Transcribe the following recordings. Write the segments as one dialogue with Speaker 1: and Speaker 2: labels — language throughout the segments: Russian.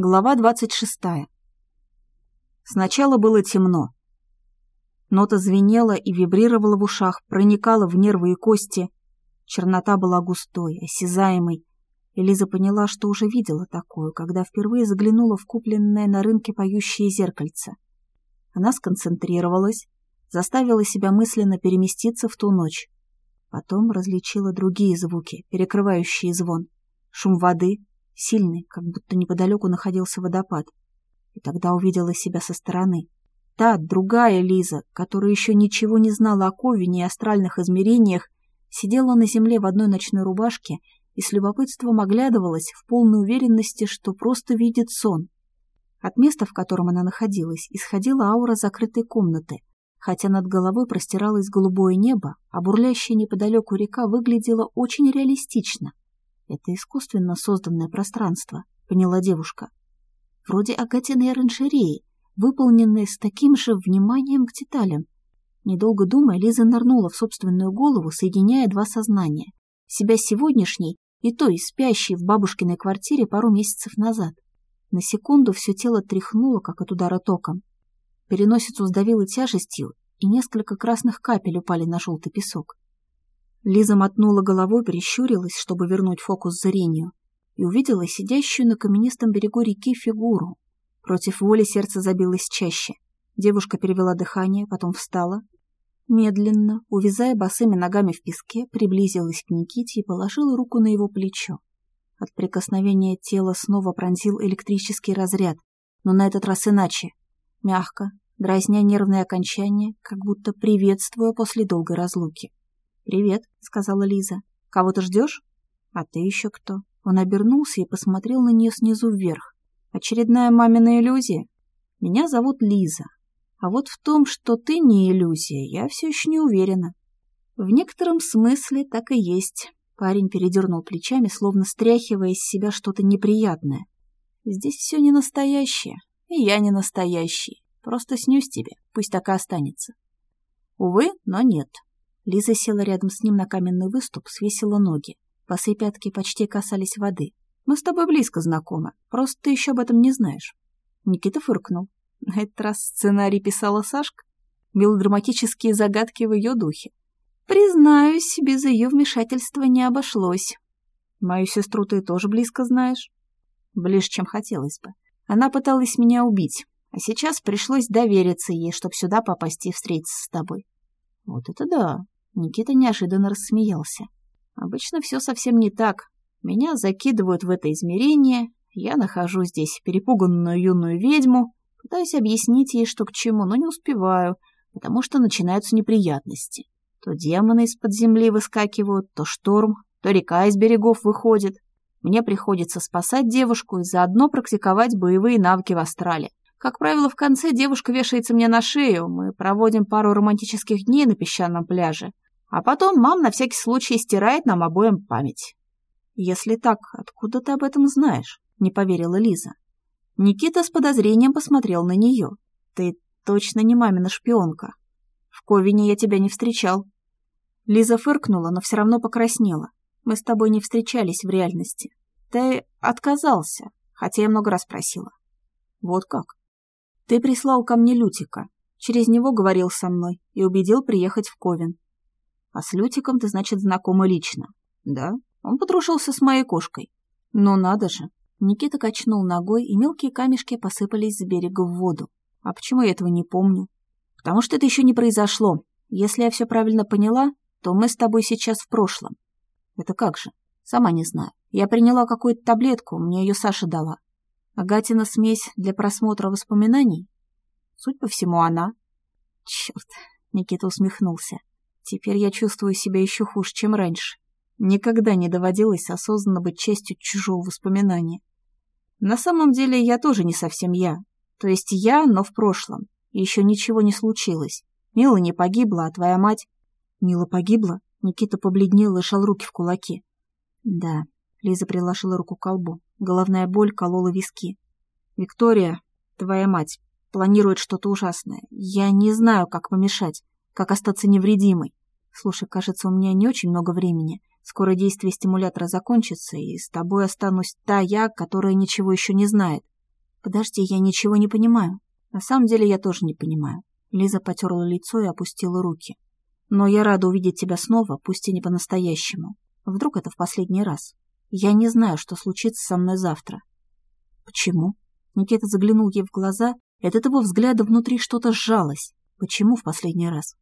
Speaker 1: Глава двадцать шестая. Сначала было темно. Нота звенела и вибрировала в ушах, проникала в нервы и кости. Чернота была густой, осязаемой, и Лиза поняла, что уже видела такую, когда впервые заглянула в купленное на рынке поющее зеркальце. Она сконцентрировалась, заставила себя мысленно переместиться в ту ночь. Потом различила другие звуки, перекрывающие звон. Шум воды, сильный, как будто неподалеку находился водопад. И тогда увидела себя со стороны. Та, другая Лиза, которая еще ничего не знала о Ковине и астральных измерениях, сидела на земле в одной ночной рубашке и с любопытством оглядывалась в полной уверенности, что просто видит сон. От места, в котором она находилась, исходила аура закрытой комнаты, хотя над головой простиралось голубое небо, а бурлящая неподалеку река выглядела очень реалистично. Это искусственно созданное пространство, поняла девушка. Вроде Агатиной оранжереи, выполненной с таким же вниманием к деталям. Недолго думая, Лиза нырнула в собственную голову, соединяя два сознания. Себя сегодняшней и той, спящей в бабушкиной квартире пару месяцев назад. На секунду все тело тряхнуло, как от удара током. Переносицу сдавило тяжестью, и несколько красных капель упали на желтый песок. Лиза мотнула головой, прищурилась, чтобы вернуть фокус зрению, и увидела сидящую на каменистом берегу реки фигуру. Против воли сердце забилось чаще. Девушка перевела дыхание, потом встала. Медленно, увязая босыми ногами в песке, приблизилась к Никите и положила руку на его плечо. От прикосновения тела снова пронзил электрический разряд, но на этот раз иначе. Мягко, дразня нервные окончания, как будто приветствуя после долгой разлуки. «Привет», — сказала Лиза. «Кого ты ждешь?» «А ты еще кто?» Он обернулся и посмотрел на нее снизу вверх. «Очередная мамина иллюзия? Меня зовут Лиза. А вот в том, что ты не иллюзия, я все еще не уверена». «В некотором смысле так и есть». Парень передернул плечами, словно стряхивая из себя что-то неприятное. «Здесь все не настоящее, и я не настоящий. Просто снюсь тебе, пусть так и останется». «Увы, но нет». Лиза села рядом с ним на каменный выступ, свесила ноги. Босые пятки почти касались воды. «Мы с тобой близко знакомы, просто ты еще об этом не знаешь». Никита фыркнул. На этот раз сценарий писала Сашка. Мелодраматические загадки в ее духе. Признаюсь, без ее вмешательства не обошлось. Мою сестру ты тоже близко знаешь? Ближе, чем хотелось бы. Она пыталась меня убить, а сейчас пришлось довериться ей, чтобы сюда попасть и встретиться с тобой. Вот это да. Никита неожиданно рассмеялся. Обычно все совсем не так. Меня закидывают в это измерение, я нахожу здесь перепуганную юную ведьму, пытаюсь объяснить ей, что к чему, но не успеваю, потому что начинаются неприятности. То демоны из-под земли выскакивают, то шторм, то река из берегов выходит. Мне приходится спасать девушку и заодно практиковать боевые навыки в астрале. Как правило, в конце девушка вешается мне на шею, мы проводим пару романтических дней на песчаном пляже, а потом мам на всякий случай стирает нам обоим память. «Если так, откуда ты об этом знаешь?» — не поверила Лиза. Никита с подозрением посмотрел на нее. «Ты точно не мамина шпионка. В Ковине я тебя не встречал». Лиза фыркнула, но все равно покраснела. «Мы с тобой не встречались в реальности. Ты отказался, хотя я много раз просила». «Вот как?» Ты прислал ко мне Лютика. Через него говорил со мной и убедил приехать в Ковен. А с Лютиком ты, значит, знакома лично. Да? Он подружился с моей кошкой. Ну надо же. Никита качнул ногой, и мелкие камешки посыпались с берега в воду. А почему я этого не помню? Потому что это еще не произошло. Если я все правильно поняла, то мы с тобой сейчас в прошлом. Это как же? Сама не знаю. Я приняла какую-то таблетку, мне ее Саша дала. Агатина смесь для просмотра воспоминаний? Суть по всему, она. Черт, Никита усмехнулся. Теперь я чувствую себя еще хуже, чем раньше. Никогда не доводилось осознанно быть частью чужого воспоминания. На самом деле я тоже не совсем я. То есть я, но в прошлом. Еще ничего не случилось. Мила не погибла, а твоя мать... Мила погибла? Никита побледнел и шал руки в кулаки. Да, Лиза приложила руку к колбу. Головная боль колола виски. «Виктория, твоя мать, планирует что-то ужасное. Я не знаю, как помешать, как остаться невредимой. Слушай, кажется, у меня не очень много времени. Скоро действие стимулятора закончится, и с тобой останусь та я, которая ничего еще не знает. Подожди, я ничего не понимаю. На самом деле я тоже не понимаю. Лиза потерла лицо и опустила руки. Но я рада увидеть тебя снова, пусть и не по-настоящему. Вдруг это в последний раз. Я не знаю, что случится со мной завтра. Почему? Никита заглянул ей в глаза, и от этого взгляда внутри что-то сжалось. Почему в последний раз?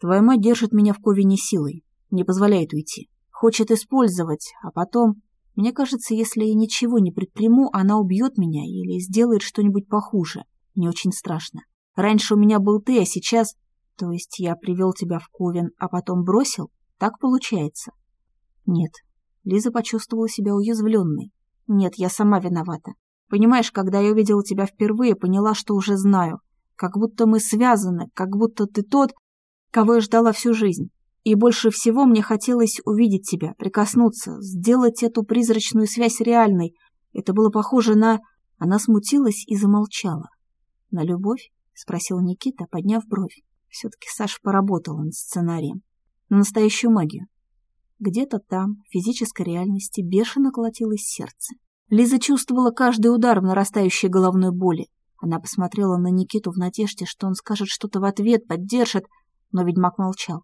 Speaker 1: Твоя мать держит меня в ковине силой, не позволяет уйти. Хочет использовать, а потом... Мне кажется, если я ничего не предприму, она убьет меня или сделает что-нибудь похуже. Мне очень страшно. Раньше у меня был ты, а сейчас... То есть я привел тебя в Ковен, а потом бросил? Так получается? Нет. Лиза почувствовала себя уязвленной. Нет, я сама виновата. Понимаешь, когда я увидела тебя впервые, поняла, что уже знаю. Как будто мы связаны, как будто ты тот, кого я ждала всю жизнь. И больше всего мне хотелось увидеть тебя, прикоснуться, сделать эту призрачную связь реальной. Это было похоже на... Она смутилась и замолчала. «На любовь?» — спросил Никита, подняв бровь. Все-таки Саша поработала над сценарием. На настоящую магию. Где-то там, в физической реальности, бешено колотилось сердце. Лиза чувствовала каждый удар в нарастающей головной боли. Она посмотрела на Никиту в надежде, что он скажет что-то в ответ, поддержит, но ведьмак молчал.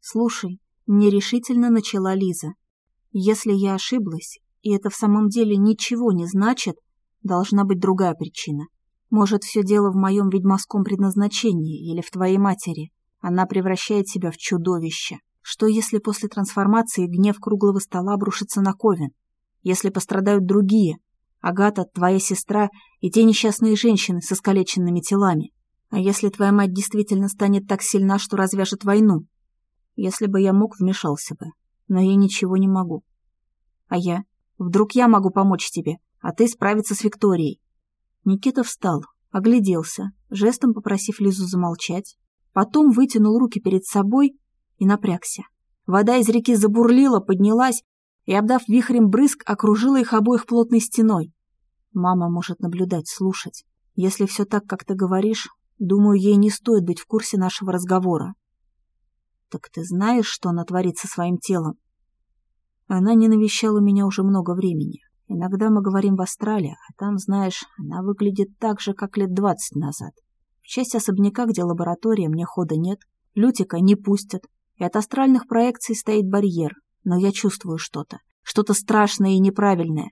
Speaker 1: «Слушай», — нерешительно начала Лиза, — «если я ошиблась, и это в самом деле ничего не значит, должна быть другая причина. Может, все дело в моем ведьмовском предназначении или в твоей матери. Она превращает себя в чудовище. Что если после трансформации гнев круглого стола обрушится на Ковен? если пострадают другие. Агата, твоя сестра и те несчастные женщины с искалеченными телами. А если твоя мать действительно станет так сильна, что развяжет войну? Если бы я мог, вмешался бы. Но я ничего не могу. А я? Вдруг я могу помочь тебе, а ты справиться с Викторией? Никита встал, огляделся, жестом попросив Лизу замолчать. Потом вытянул руки перед собой и напрягся. Вода из реки забурлила, поднялась и, обдав вихрем брызг, окружила их обоих плотной стеной. Мама может наблюдать, слушать. Если все так, как ты говоришь, думаю, ей не стоит быть в курсе нашего разговора. Так ты знаешь, что она творит со своим телом? Она не навещала меня уже много времени. Иногда мы говорим в Астрале, а там, знаешь, она выглядит так же, как лет двадцать назад. В часть особняка, где лаборатория, мне хода нет. Лютика не пустят. И от астральных проекций стоит барьер, но я чувствую что-то, что-то страшное и неправильное.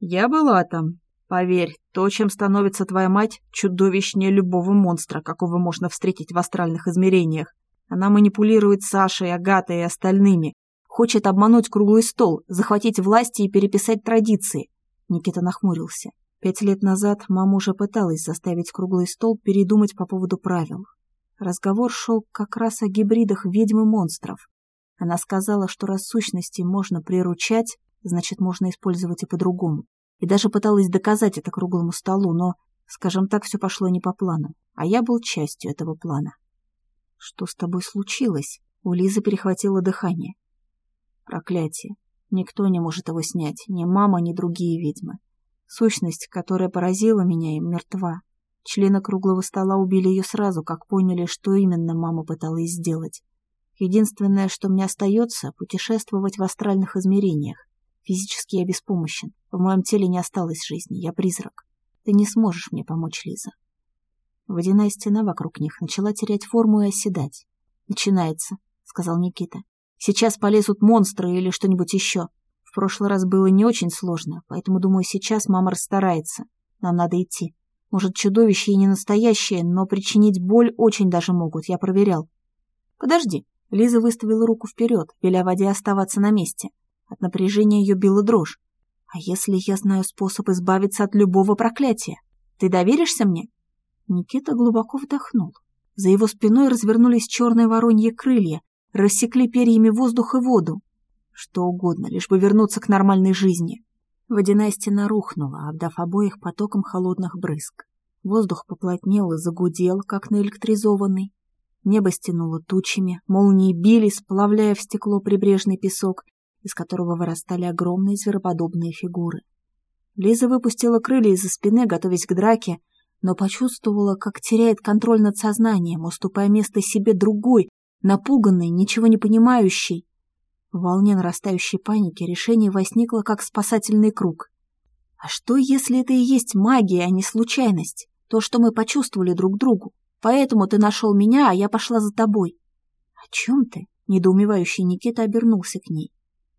Speaker 1: Я была там. Поверь, то, чем становится твоя мать, чудовищнее любого монстра, какого можно встретить в астральных измерениях. Она манипулирует Сашей, Агатой и остальными. Хочет обмануть круглый стол, захватить власти и переписать традиции. Никита нахмурился. Пять лет назад мама уже пыталась заставить круглый стол передумать по поводу правил. Разговор шел как раз о гибридах ведьм и монстров. Она сказала, что раз сущности можно приручать, значит, можно использовать и по-другому. И даже пыталась доказать это круглому столу, но, скажем так, все пошло не по плану. А я был частью этого плана. «Что с тобой случилось?» У Лизы перехватило дыхание. Проклятие. Никто не может его снять, ни мама, ни другие ведьмы. Сущность, которая поразила меня, им мертва. Члены круглого стола убили ее сразу, как поняли, что именно мама пыталась сделать. Единственное, что мне остается, путешествовать в астральных измерениях. Физически я беспомощен. В моем теле не осталось жизни. Я призрак. Ты не сможешь мне помочь, Лиза. Водяная стена вокруг них начала терять форму и оседать. «Начинается», — сказал Никита. «Сейчас полезут монстры или что-нибудь еще. В прошлый раз было не очень сложно, поэтому, думаю, сейчас мама расстарается. Нам надо идти. Может, чудовище и не настоящее, но причинить боль очень даже могут, я проверял. Подожди, Лиза выставила руку вперед, веля воде оставаться на месте. От напряжения ее била дрожь. «А если я знаю способ избавиться от любого проклятия? Ты доверишься мне?» Никита глубоко вдохнул. За его спиной развернулись черные вороньи крылья, рассекли перьями воздух и воду. Что угодно, лишь бы вернуться к нормальной жизни. Водяная стена рухнула, обдав обоих потоком холодных брызг. Воздух поплотнел и загудел, как наэлектризованный. Небо стянуло тучами, молнии били, сплавляя в стекло прибрежный песок, из которого вырастали огромные звероподобные фигуры. Лиза выпустила крылья из-за спины, готовясь к драке, но почувствовала, как теряет контроль над сознанием, уступая место себе другой, напуганной, ничего не понимающей. В волне нарастающей паники решение возникло как спасательный круг. А что, если это и есть магия, а не случайность? То, что мы почувствовали друг другу. Поэтому ты нашел меня, а я пошла за тобой. О чем ты? Недоумевающий Никита обернулся к ней.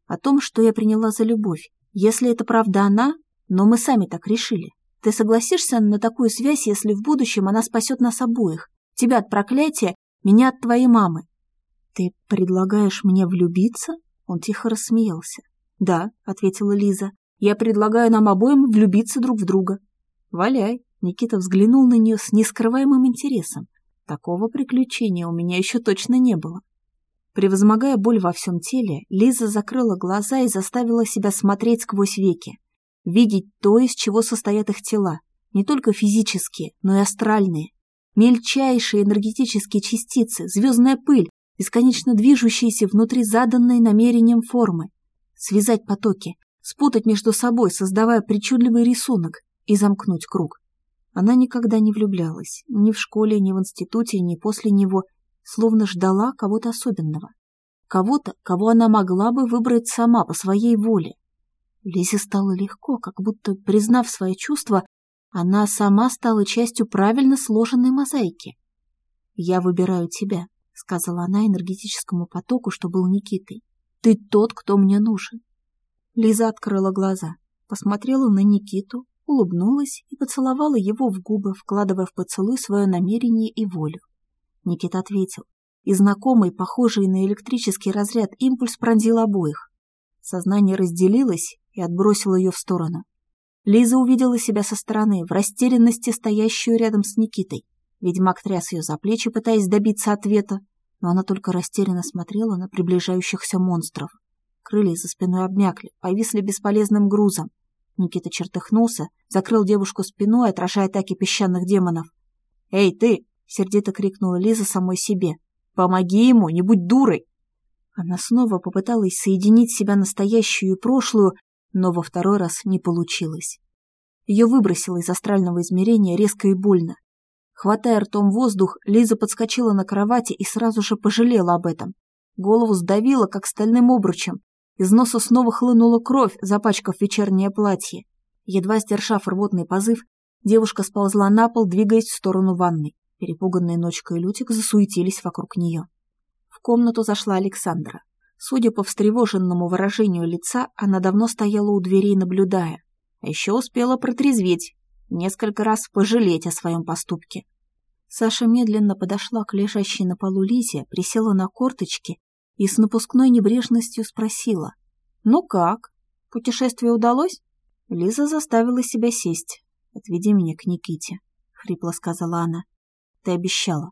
Speaker 1: О том, что я приняла за любовь. Если это правда она, но мы сами так решили. Ты согласишься на такую связь, если в будущем она спасет нас обоих? Тебя от проклятия, меня от твоей мамы. Ты предлагаешь мне влюбиться? Он тихо рассмеялся. Да, ответила Лиза. Я предлагаю нам обоим влюбиться друг в друга. Валяй. Никита взглянул на нее с нескрываемым интересом. Такого приключения у меня еще точно не было. Превозмогая боль во всем теле, Лиза закрыла глаза и заставила себя смотреть сквозь веки. Видеть то, из чего состоят их тела. Не только физические, но и астральные. Мельчайшие энергетические частицы, звездная пыль, бесконечно движущиеся внутри заданной намерением формы. Связать потоки, спутать между собой, создавая причудливый рисунок, и замкнуть круг. Она никогда не влюблялась, ни в школе, ни в институте, ни после него, словно ждала кого-то особенного. Кого-то, кого она могла бы выбрать сама по своей воле. Лизе стало легко, как будто, признав свои чувства, она сама стала частью правильно сложенной мозаики. «Я выбираю тебя», — сказала она энергетическому потоку, что был Никитой. «Ты тот, кто мне нужен». Лиза открыла глаза, посмотрела на Никиту, улыбнулась и поцеловала его в губы, вкладывая в поцелуй свое намерение и волю. Никита ответил, и знакомый, похожий на электрический разряд, импульс пронзил обоих. Сознание разделилось и отбросило ее в сторону. Лиза увидела себя со стороны, в растерянности стоящую рядом с Никитой. Ведьмак тряс ее за плечи, пытаясь добиться ответа, но она только растерянно смотрела на приближающихся монстров. Крылья за спиной обмякли, повисли бесполезным грузом. Никита чертыхнулся, закрыл девушку спиной, отражая атаки песчаных демонов. «Эй, ты!» — сердито крикнула Лиза самой себе. «Помоги ему, не будь дурой!» Она снова попыталась соединить себя настоящую и прошлую, но во второй раз не получилось. Ее выбросило из астрального измерения резко и больно. Хватая ртом воздух, Лиза подскочила на кровати и сразу же пожалела об этом. Голову сдавило, как стальным обручем, из носа снова хлынула кровь, запачкав вечернее платье. Едва сдержав рвотный позыв, девушка сползла на пол, двигаясь в сторону ванной. Перепуганные Ночка и Лютик засуетились вокруг нее. В комнату зашла Александра. Судя по встревоженному выражению лица, она давно стояла у дверей, наблюдая. А еще успела протрезветь, несколько раз пожалеть о своем поступке. Саша медленно подошла к лежащей на полу Лизе, присела на корточки и с напускной небрежностью спросила. «Ну как? Путешествие удалось?» Лиза заставила себя сесть. «Отведи меня к Никите», — хрипло сказала она. «Ты обещала».